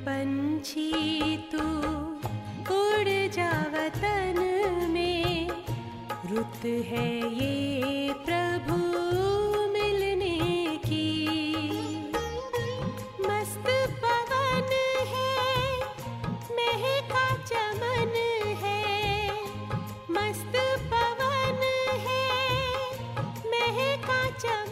पंछी तू उड़ जा वतन में। रुत है ये प्रभु मिलने की। मस्त पवन है, महका चमन है। मस्त पवन है, महका चमन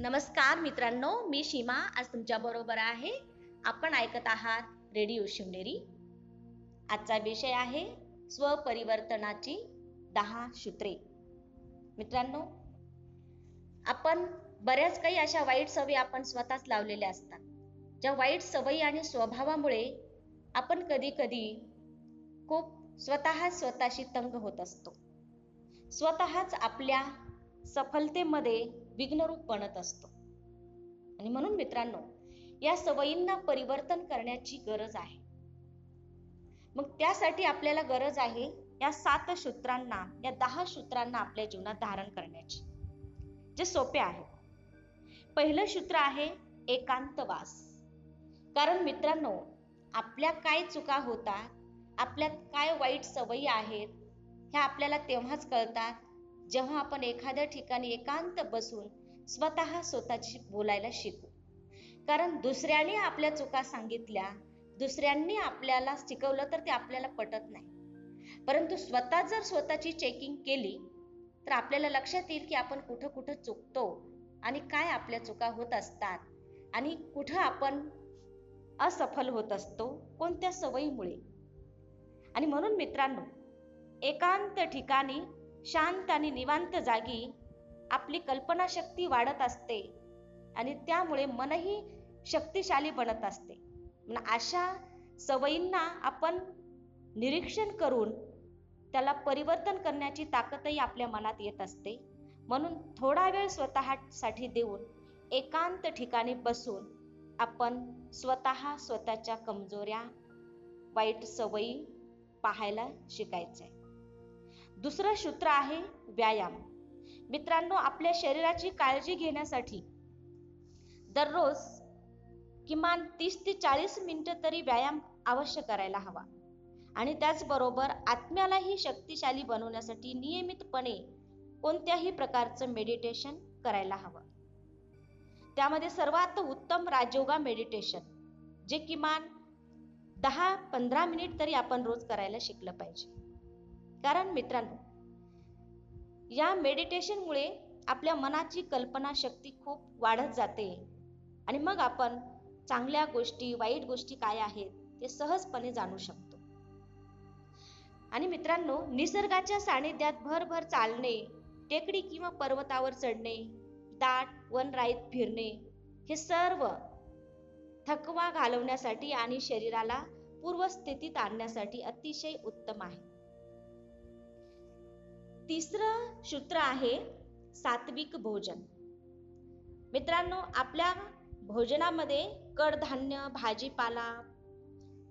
नमस्कार मित्रांनो मी सीमा आज तुमच्या बरोबर आहे. आपण ऐकत आहात रेडिओ शिवनेरी. आजचा विषय आहे स्वपरिवर्तनाची दहा सूत्रे. मित्रांनो आपण बऱ्याच काही अशा वाईट सवयी आपण स्वतःच लावलेल्या असतात. ज्या वाईट सवयी आणि स्वभावामुळे आपण कधी कधी खूप स्वतः स्वतःशी तंग होत असतो. स्वतःच आपल्या सफलतेमध्ये विघ्नरूप बनत असतो. आणि म्हणून मित्रांनो या सवयींना परिवर्तन करण्याची गरज आहे. मग त्यासाठी आपल्याला गरज आहे या सात सूत्रांना या दहा सूत्रांना आपल्या जीवनात धारण करण्याची. जे सोपे आहे. पहिलं सूत्र आहे एकांतवास. कारण मित्रांनो आपल्या काय चुका होतात आपल्यात काय वाईट सवयी आहेत ह्या आपल्याला तेव्हाच कळतात जेव्हा आपण एखाद्या ठिकाणी एकांत बसून स्वतः स्वतःची बोलायला शिकू. कारण दुसऱ्याने आपल्या चुका सांगितल्या दुसऱ्यांनी आपल्याला शिकवलं तर ते आपल्याला पटत नाही. परंतु स्वतः जर स्वतःची चेकिंग केली तर आपल्याला लक्षात येईल की आपण कुठं कुठं चुकतो आणि काय आपल्या चुका होत असतात आणि कुठं आपण असफल होत असतो कोणत्या सवयीमुळे. आणि म्हणून मित्रांनो एकांत ठिकाणी शांत आणि निवांत जागी आपली कल्पनाशक्ती वाढत असते आणि त्यामुळे मनही शक्तिशाली बनत असते. अशा सवयींना आपण निरीक्षण करून त्याला परिवर्तन करण्याची ताकदही आपल्या मनात येत असते. म्हणून थोडा वेळ स्वतःसाठी देऊन एकांत ठिकाणी बसून आपण स्वतः स्वतःच्या कमजोऱ्या वाईट सवयी पाहायला शिकायचंय. दुसरं सूत्र आहे व्यायाम. मित्रांनो आपल्या शरीराची काळजी घेण्यासाठी दररोज किमान तीस ते चाळीस मिनिटं तरी व्यायाम अवश्य करायला हवा. आणि त्याचबरोबर आत्म्यालाही शक्तिशाली बनवण्यासाठी नियमितपणे कोणत्याही प्रकारचं मेडिटेशन करायला हवं. त्यामध्ये सर्वात उत्तम राजयोगा मेडिटेशन जे किमान दहा पंधरा मिनिट तरी आपण रोज करायला शिकलं पाहिजे. कारण मित्रांनो या मेडिटेशनमुळे आपल्या मनाची कल्पना शक्ती खूप वाढत जाते. आणि मग आपण चांगल्या गोष्टी वाईट गोष्टी काय आहेत ते सहजपणे जाणू शकतो. आणि मित्रांनो निसर्गाच्या सानिध्यात भरभर चालणे टेकडी किंवा पर्वतावर चढणे दाट वनराईत फिरणे हे सर्व थकवा घालवण्यासाठी आणि शरीराला पूर्वस्थितीत आणण्यासाठी अतिशय उत्तम आहे. तिसरं सूत्र आहे सात्विक भोजन. मित्रांनो आपल्या भोजनामध्ये कडधान्य भाजीपाला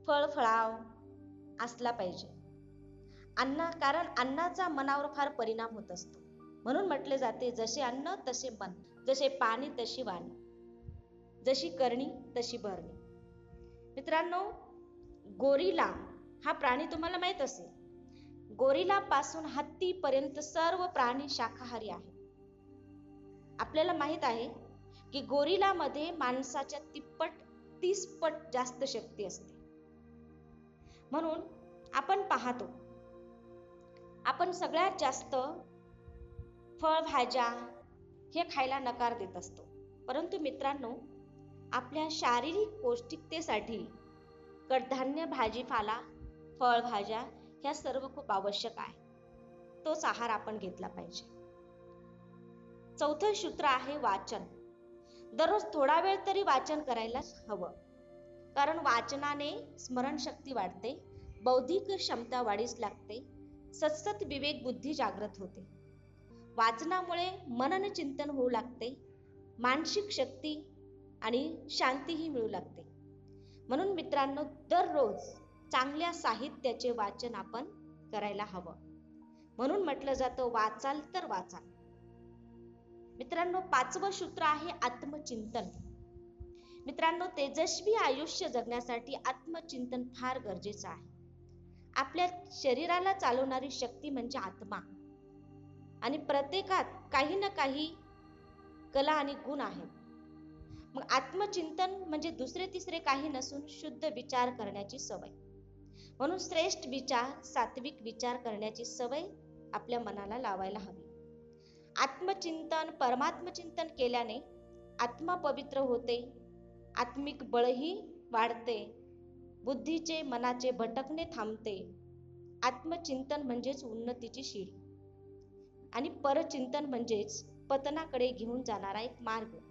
फळफळाव असला पाहिजे. अन्ना कारण अन्नाचा मनावर फार परिणाम होत असतो. म्हणून म्हटले जाते जसे अन्न तसे मन. जसे पाणी तशी वाणी. जशी करणी तशी भरणी. मित्रांनो गोरिला हा प्राणी तुम्हाला माहीत असेल. गोरिला पासून हत्तीपर्यंत सर्व प्राणी शाकाहारी आहे आपल्याला माहीत आहे की गोरिलामध्ये माणसाच्या तिप्पट तीस पट जास्त शक्ती असते. म्हणून आपण पाहतो आपण सगळ्यात जास्त फळभाज्या हे खायला नकार देत असतो. परंतु मित्रांनो आपल्या शारीरिक पौष्टिकतेसाठी कडधान्य भाजीपाला फळभाज्या ह्या सर्व खूप आवश्यक आहे. तोच आहार आपण घेतला पाहिजे. चौथं सूत्र आहे वाचन. दररोज थोडा वेळ तरी वाचन करायलाच हवं. कारण वाचनाने स्मरणशक्ती वाढते बौद्धिक क्षमता वाढीस लागते सतसत विवेक बुद्धी जागृत होते. वाचनामुळे मनन चिंतन होऊ लागते मानसिक शक्ती आणि शांतीही मिळू लागते. म्हणून मित्रांनो दररोज चांगल्या साहित्याचे वाचन आपण करायला हवं. म्हणून म्हटलं जातं वाचाल तर वाचाल. मित्रांनो पाचवं सूत्र आहे आत्मचिंतन. मित्रांनो तेजस्वी आयुष्य जगण्यासाठी आत्मचिंतन फार गरजेचं आहे. आपल्या शरीराला चालवणारी शक्ती म्हणजे आत्मा. आणि प्रत्येकात काही ना काही कला आणि गुण आहेत. मग आत्मचिंतन म्हणजे दुसरे तिसरे काही नसून शुद्ध विचार करण्याची सवय. म्हणून श्रेष्ठ विचार सात्विक विचार करण्याची सवय आपल्या मनाला लावायला हवी. आत्मचिंतन परमात्मचिंतन केल्याने आत्मा पवित्र होते आत्मिक बळही वाढते बुद्धीचे मनाचे भटकणे थांबते. आत्मचिंतन म्हणजेच उन्नतीची शिडी. आणि परचिंतन म्हणजेच पतनाकडे घेऊन जाणारा एक मार्ग.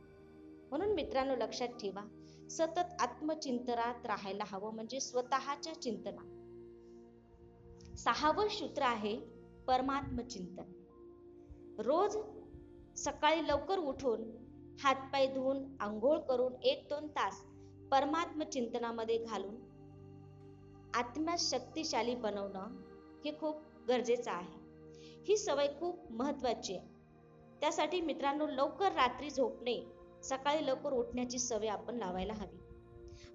म्हणून मित्रांनो लक्षात ठेवा सतत आत्मचिंतनात राहायला हवं म्हणजे स्वतःच्या चिंतना. सहावं सूत्र आहे परमात्म चिंतन रोज सकाळी लवकर उठून हातपाय धुवून आंघोळ करून एक दोन तास परमात्म चिंतनामध्ये घालून आत्म्या शक्तिशाली बनवणं हे खूप गरजेचं आहे. ही सवय खूप महत्वाची आहे. त्यासाठी मित्रांनो लवकर रात्री झोपणे सकाळी लवकर उठण्याची सवय आपण लावायला हवी.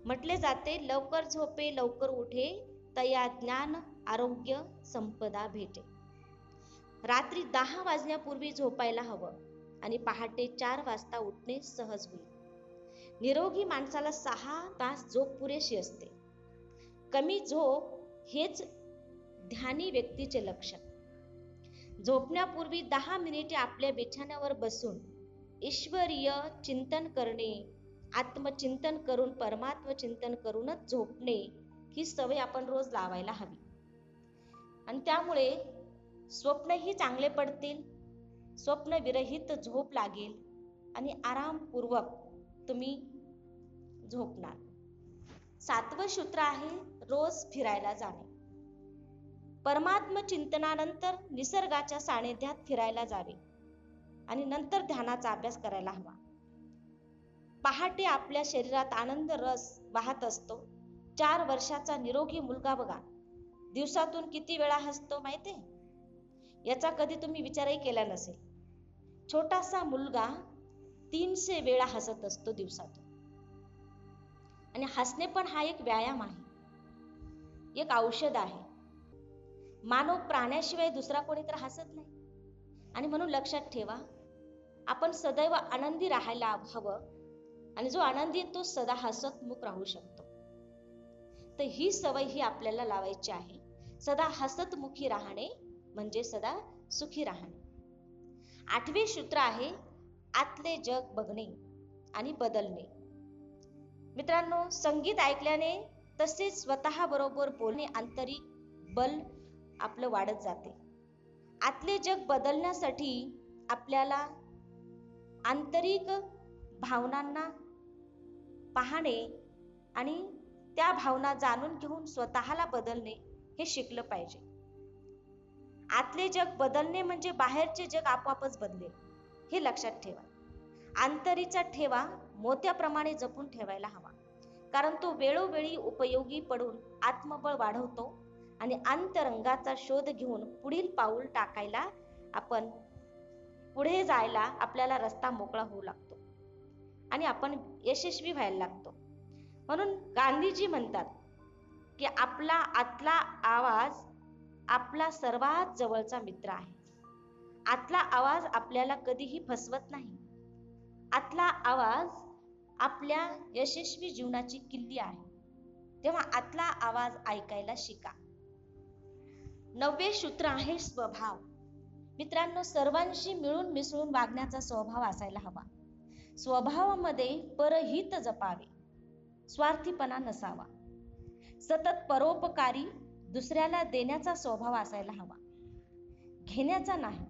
म्हटले जाते लवकर झोपे लवकर उठे तया ज्ञान आरोग्य संपदा भेटे. रात्री दहा वाजण्यापूर्वी झोपायला हवं आणि पहाटे चार वाजता उठणे सहज होईल. निरोगी माणसाला सहा तास झोप पुरेशी असते. कमी झोप हेच ध्यानी व्यक्तीचे लक्षण. झोपण्यापूर्वी दहा मिनिटे आपल्या बिछाण्यावर बसून ईश्वरीय चिंतन करणे आत्मचिंतन करून परमात्म चिंतन करूनच झोपणे ही सवय आपण रोज लावायला हवी. आणि त्यामुळे स्वप्नही चांगले पडतील स्वप्न विरहित झोप लागेल आणि आरामपूर्वक तुम्ही झोपणार. सातवं सूत्र आहे रोज फिरायला जाणे. परमात्म चिंतनानंतर निसर्गाच्या सानिध्यात फिरायला जावे. आणि नंतर ध्यानाचा अभ्यास करायला हवा. पहाटे आपल्या शरीरात आनंद रस वाहत असतो. चार वर्षाचा निरोगी मुलगा बघा. दिवसातून किती वेळा हसतो माहिती याचा कधी तुम्ही विचारही केला नसेल. छोटासा मुलगा तीनशे वेळा हसत असतो दिवसातून. आणि हसणे पण हा एक व्यायाम आहे. एक औषध आहे. मानव प्राण्याशिवाय दुसरा कोणी तर हसत नाही. आणि म्हणून लक्षात ठेवा आपण सदैव आनंदी राहायला हवं. आणि जो आनंदी तो सदा हसतमुख राहू शकतो. तर ही सवय ही आपल्याला लावायची आहे. सदा हसतमुखी राहणे म्हणजे सदा सुखी राहणे. आठवे सूत्र आहे आतले जग बघणे आणि बदलणे. मित्रांनो संगीत ऐकल्याने तसेच स्वतः बरोबर बोलणे आंतरिक बल आपलं वाढत जाते. आतले जग बदलण्यासाठी आपल्याला आंतरिक भावनांना पाहणे आणि त्या भावना जाणून घेऊन स्वतःला बदलणे हे शिकलं पाहिजे. आतले जग बदलणे म्हणजे बाहेरचे जग आपोआपच बदलेल हे लक्षात ठेवा. आंतरीचा ठेवा मोत्याप्रमाणे जपून ठेवायला हवा. कारण तो वेळोवेळी उपयोगी पडून आत्मबळ वाढवतो आणि अंतरंगाचा शोध घेऊन पुढील पाऊल टाकायला आपण पुढे जायला आपल्याला रस्ता मोकळा होऊ लागतो. आणि आपण यशस्वी व्हायला लागतो. म्हणून गांधीजी म्हणतात की आपला आतला आवाज आपला सर्वात जवळचा मित्र आहे. आतला आवाज आपल्याला कधीही फसवत नाही. आतला आवाज आपल्या यशस्वी जीवनाची किल्ली आहे. तेव्हा आतला आवाज ऐकायला शिका. नववे सूत्र आहे स्वभाव. मित्रांनो सर्वांशी मिळून मिसळून वागण्याचा स्वभाव असायला हवा. स्वभावामध्ये परहित जपावे. स्वार्थीपणा नसावा. सतत परोपकारी दुसऱ्याला देण्याचा स्वभाव असायला हवा. घेण्याचा नाही.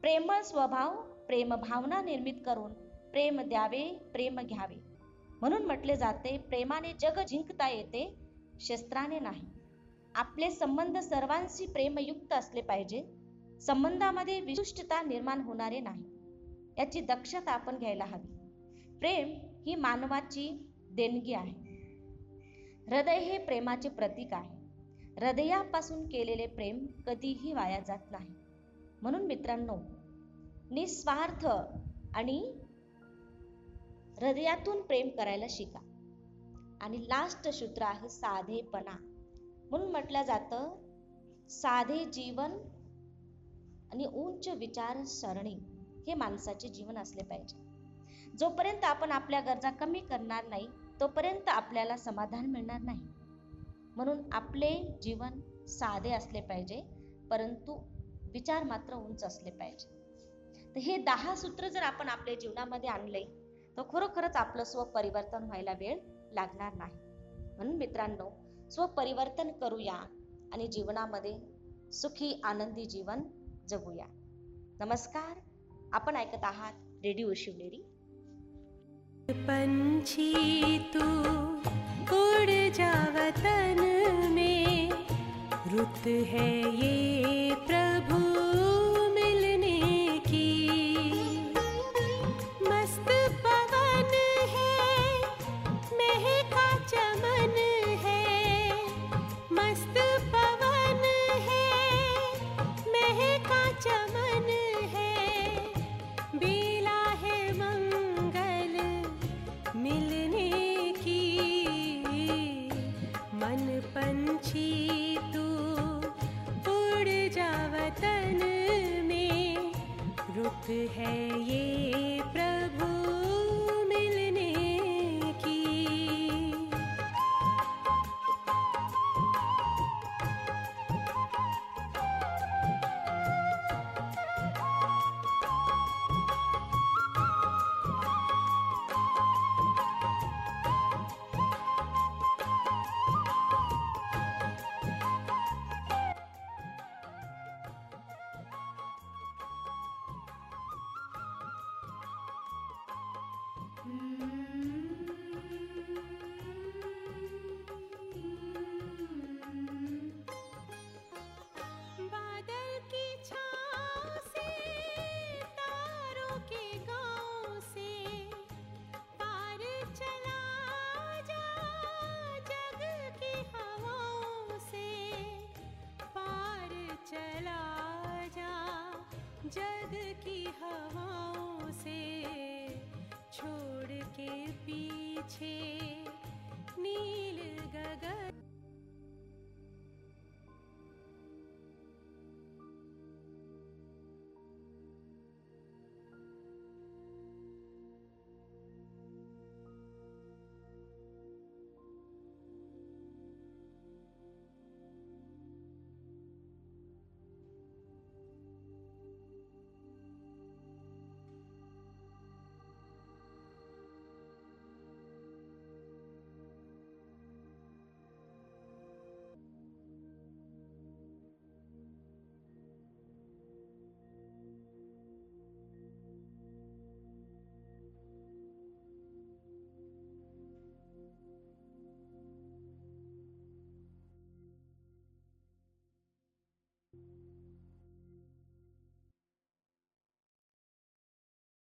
प्रेमळ स्वभाव प्रेमभावना निर्मित करून प्रेम द्यावे प्रेम घ्यावे. म्हणून म्हटले जाते प्रेमाने जग जिंकता येते शस्त्राने नाही. आपले संबंध सर्वांशी प्रेमयुक्त असले पाहिजे. संबंधामध्ये विशिष्टता निर्माण होणारे नाही. याची दक्षता आपण घ्यायला हवी. प्रेम ही मानवाची देणगी आहे. हृदय हे प्रेमाचे प्रतीक आहे. हृदयापासून केलेले प्रेम कधीही वाया जात नाही. म्हणून मित्रांनो निस्वार्थ आणि हृदयातून प्रेम करायला शिका. आणि लास्ट सूत्र आहे साधेपणा. म्हणून म्हटलं जातं साधे जीवन आणि उंच विचारसरणी हे माणसाचे जीवन असले पाहिजे. जोपर्यंत आपण आपल्या गरजा कमी करणार नाही तोपर्यंत आपल्याला समाधान मिळणार नाही. म्हणून आपले जीवन साधे असले पाहिजे परंतु विचार मात्र उंच असले पाहिजे. तर हे दहा सूत्र जर आपण आपल्या जीवनामध्ये आणले तर खरोखरच आपलं स्वपरिवर्तन व्हायला वेळ लागणार नाही. म्हणून मित्रांनो स्वपरिवर्तन करूया आणि जीवनामध्ये सुखी आनंदी जीवन जगूया. नमस्कार आपण ऐकत आहात रेडिओ शिवनेरी. पंछी तू उड़ जा वतन में रुत है ये प्रभु हवाओं से छोड़ के पीछे